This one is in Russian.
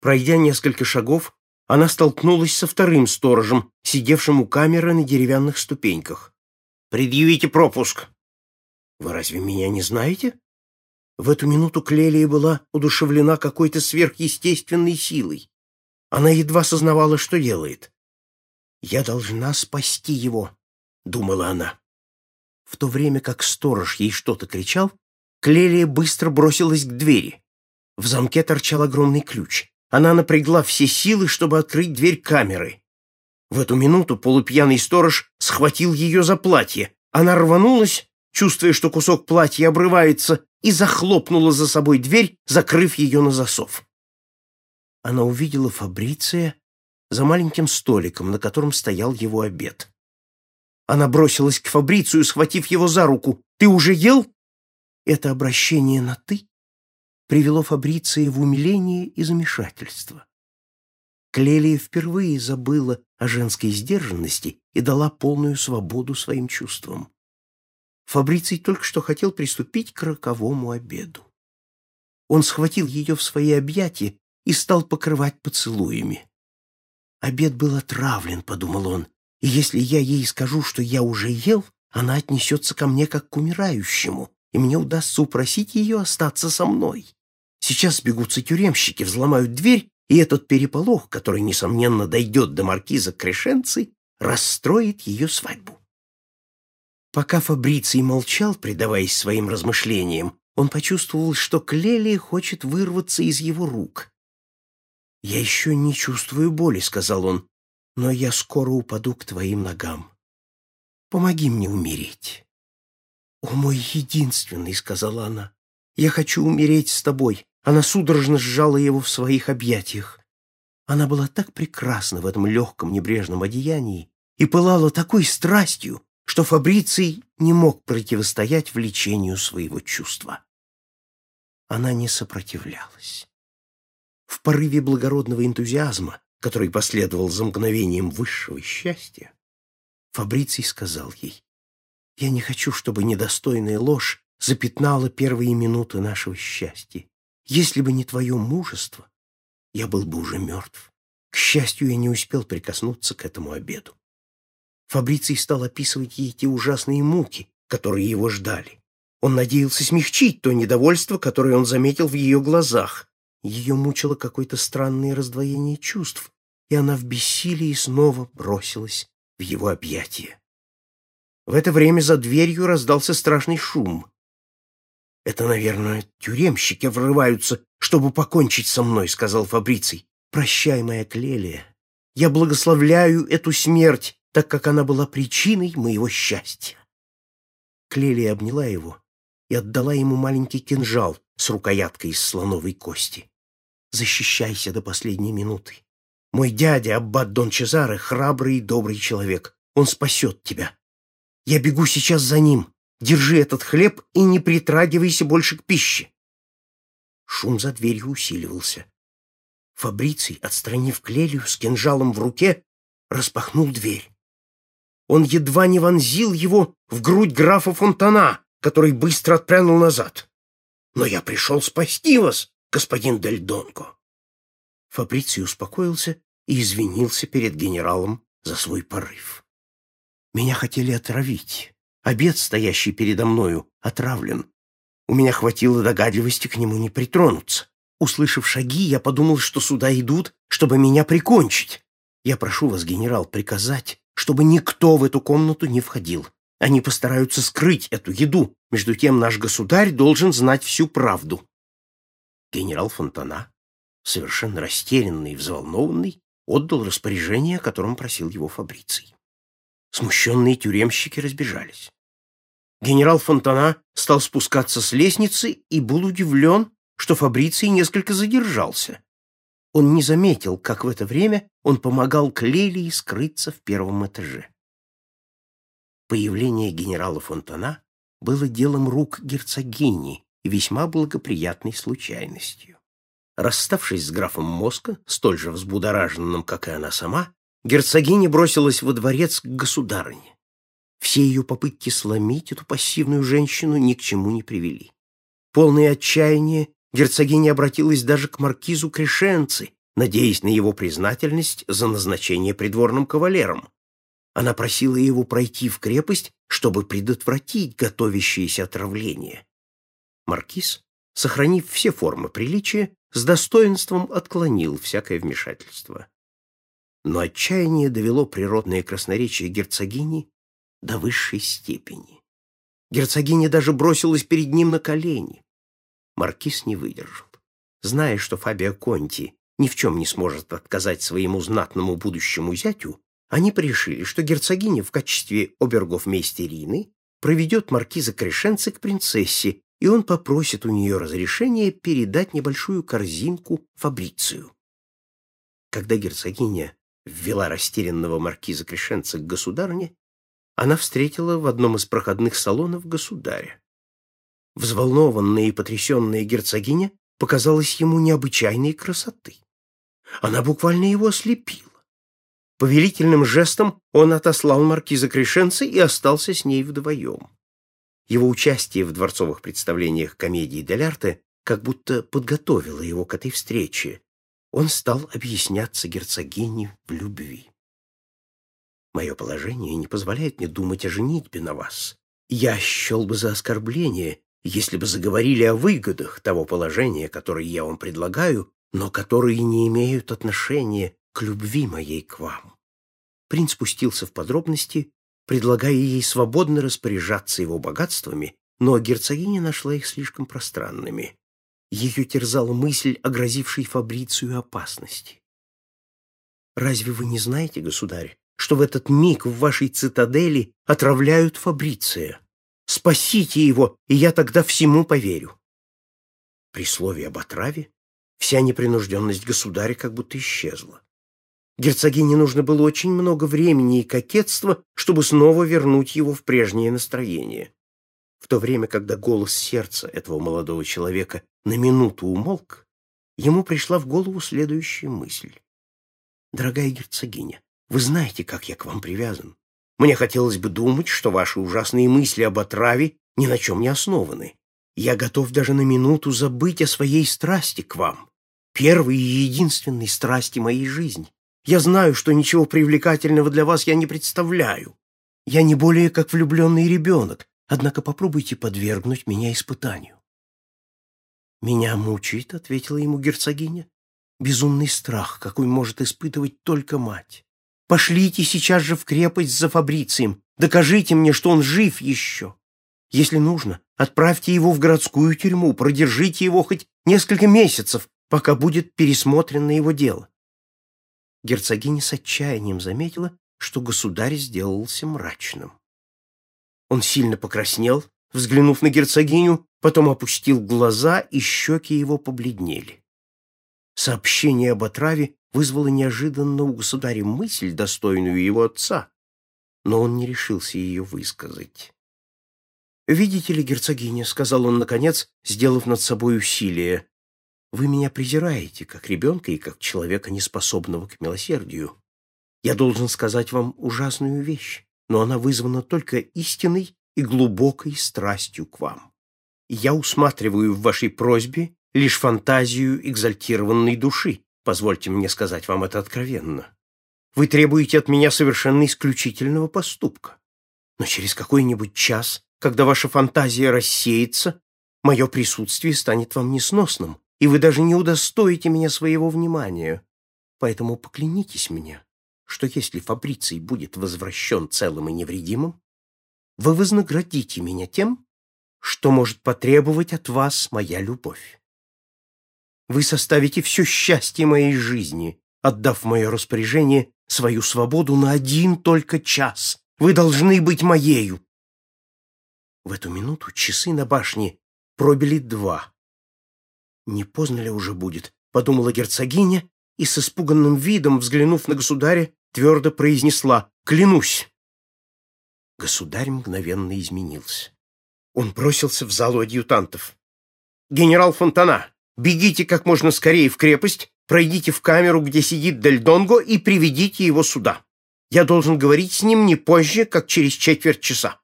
Пройдя несколько шагов, она столкнулась со вторым сторожем, сидевшим у камеры на деревянных ступеньках. «Предъявите пропуск!» «Вы разве меня не знаете?» В эту минуту Клелия была удушевлена какой-то сверхъестественной силой. Она едва сознавала, что делает. «Я должна спасти его», — думала она. В то время как сторож ей что-то кричал, Клелия быстро бросилась к двери. В замке торчал огромный ключ. Она напрягла все силы, чтобы открыть дверь камеры. В эту минуту полупьяный сторож схватил ее за платье. Она рванулась, чувствуя, что кусок платья обрывается, и захлопнула за собой дверь, закрыв ее на засов. Она увидела Фабриция за маленьким столиком, на котором стоял его обед. Она бросилась к Фабрицию, схватив его за руку. «Ты уже ел?» Это обращение на «ты» привело Фабриция в умиление и замешательство. Клелия впервые забыла о женской сдержанности и дала полную свободу своим чувствам. Фабриций только что хотел приступить к роковому обеду. Он схватил ее в свои объятия и стал покрывать поцелуями. «Обед был отравлен», — подумал он, — «и если я ей скажу, что я уже ел, она отнесется ко мне как к умирающему, и мне удастся упросить ее остаться со мной. Сейчас сбегутся тюремщики, взломают дверь, и этот переполох, который, несомненно, дойдет до маркиза Крешенцы, расстроит ее свадьбу. Пока Фабриций молчал, предаваясь своим размышлениям, он почувствовал, что Клелия хочет вырваться из его рук. «Я еще не чувствую боли», — сказал он, — «но я скоро упаду к твоим ногам. Помоги мне умереть». «О, мой единственный», — сказала она, — «я хочу умереть с тобой». Она судорожно сжала его в своих объятиях. Она была так прекрасна в этом легком небрежном одеянии и пылала такой страстью, что Фабриций не мог противостоять влечению своего чувства. Она не сопротивлялась. В порыве благородного энтузиазма, который последовал за мгновением высшего счастья, Фабриций сказал ей, «Я не хочу, чтобы недостойная ложь запятнала первые минуты нашего счастья. Если бы не твое мужество, я был бы уже мертв. К счастью, я не успел прикоснуться к этому обеду. Фабриций стал описывать ей те ужасные муки, которые его ждали. Он надеялся смягчить то недовольство, которое он заметил в ее глазах. Ее мучило какое-то странное раздвоение чувств, и она в бессилии снова бросилась в его объятия. В это время за дверью раздался страшный шум. «Это, наверное, тюремщики врываются, чтобы покончить со мной», — сказал Фабриций. «Прощай, моя Клелия. Я благословляю эту смерть, так как она была причиной моего счастья». Клелия обняла его и отдала ему маленький кинжал с рукояткой из слоновой кости. «Защищайся до последней минуты. Мой дядя, аббат Дон Чезаре, храбрый и добрый человек. Он спасет тебя. Я бегу сейчас за ним. Держи этот хлеб и не притрагивайся больше к пище». Шум за дверью усиливался. Фабриций, отстранив Клелию с кинжалом в руке, распахнул дверь. Он едва не вонзил его в грудь графа Фонтана, который быстро отпрянул назад. «Но я пришел спасти вас, господин Дель Донко!» Фабриций успокоился и извинился перед генералом за свой порыв. «Меня хотели отравить. Обед, стоящий передо мною, отравлен. У меня хватило догадливости к нему не притронуться. Услышав шаги, я подумал, что сюда идут, чтобы меня прикончить. Я прошу вас, генерал, приказать, чтобы никто в эту комнату не входил. Они постараются скрыть эту еду. Между тем наш государь должен знать всю правду. Генерал Фонтана, совершенно растерянный и взволнованный, отдал распоряжение, о котором просил его Фабриций. Смущенные тюремщики разбежались. Генерал Фонтана стал спускаться с лестницы и был удивлен, что Фабриций несколько задержался. Он не заметил, как в это время он помогал Клелии скрыться в первом этаже. Появление генерала Фонтана было делом рук герцогини и весьма благоприятной случайностью. Расставшись с графом Моска, столь же взбудораженным, как и она сама, герцогиня бросилась во дворец к государыне. Все ее попытки сломить эту пассивную женщину ни к чему не привели. Полное отчаяние, герцогиня обратилась даже к маркизу Крешенци, надеясь на его признательность за назначение придворным кавалером. Она просила его пройти в крепость, чтобы предотвратить готовящееся отравление. Маркиз, сохранив все формы приличия, с достоинством отклонил всякое вмешательство. Но отчаяние довело природное красноречие герцогини до высшей степени. Герцогиня даже бросилась перед ним на колени. Маркиз не выдержал. Зная, что Фабио Конти ни в чем не сможет отказать своему знатному будущему зятю, они решили, что герцогиня в качестве обергов-мейстерины проведет маркиза Крешенца к принцессе, и он попросит у нее разрешения передать небольшую корзинку Фабрицию. Когда герцогиня ввела растерянного маркиза Крешенца к государыне, она встретила в одном из проходных салонов государя. Взволнованная и потрясенная герцогиня показалась ему необычайной красоты. Она буквально его ослепила. Повелительным жестом он отослал маркиза Крешенца и остался с ней вдвоем. Его участие в дворцовых представлениях комедии Дель Арте как будто подготовило его к этой встрече. Он стал объясняться герцогине в любви. Мое положение не позволяет мне думать о женитьбе на вас. Я счел бы за оскорбление, если бы заговорили о выгодах того положения, которое я вам предлагаю, но которые не имеют отношения к любви моей к вам. Принц спустился в подробности, предлагая ей свободно распоряжаться его богатствами, но герцогиня нашла их слишком пространными. Ее терзала мысль о грозившей Фабрицию опасности. «Разве вы не знаете, государь, что в этот миг в вашей цитадели отравляют Фабриция. Спасите его, и я тогда всему поверю. При слове об отраве вся непринужденность государя как будто исчезла. Герцогине нужно было очень много времени и кокетства, чтобы снова вернуть его в прежнее настроение. В то время, когда голос сердца этого молодого человека на минуту умолк, ему пришла в голову следующая мысль. «Дорогая герцогиня, вы знаете, как я к вам привязан. Мне хотелось бы думать, что ваши ужасные мысли об отраве ни на чем не основаны. Я готов даже на минуту забыть о своей страсти к вам, первой и единственной страсти моей жизни. Я знаю, что ничего привлекательного для вас я не представляю. Я не более как влюбленный ребенок, однако попробуйте подвергнуть меня испытанию. «Меня мучает», — ответила ему герцогиня, — «безумный страх, какой может испытывать только мать. Пошлите сейчас же в крепость за Фабрицием. Докажите мне, что он жив еще. Если нужно, отправьте его в городскую тюрьму, продержите его хоть несколько месяцев, пока будет пересмотрено его дело. Герцогиня с отчаянием заметила, что государь сделался мрачным. Он сильно покраснел, взглянув на герцогиню, потом опустил глаза, и щеки его побледнели. Сообщение об отраве вызвало неожиданно у государя мысль, достойную его отца, но он не решился ее высказать. «Видите ли, герцогиня», — сказал он, наконец, сделав над собой усилие, — «вы меня презираете, как ребенка и как человека, неспособного к милосердию. Я должен сказать вам ужасную вещь, но она вызвана только истинной и глубокой страстью к вам. Я усматриваю в вашей просьбе лишь фантазию экзальтированной души, Позвольте мне сказать вам это откровенно. Вы требуете от меня совершенно исключительного поступка. Но через какой-нибудь час, когда ваша фантазия рассеется, мое присутствие станет вам несносным, и вы даже не удостоите меня своего внимания. Поэтому поклянитесь мне, что если Фабриций будет возвращен целым и невредимым, вы вознаградите меня тем, что может потребовать от вас моя любовь. Вы составите все счастье моей жизни, отдав мое распоряжение свою свободу на один только час. Вы должны быть моею. В эту минуту часы на башне пробили два. «Не поздно ли уже будет?» — подумала герцогиня и с испуганным видом, взглянув на государя, твердо произнесла «Клянусь!». Государь мгновенно изменился. Он бросился в залу адъютантов. «Генерал Фонтана, Бегите как можно скорее в крепость, пройдите в камеру, где сидит Дель Донго, и приведите его сюда. Я должен говорить с ним не позже, как через четверть часа.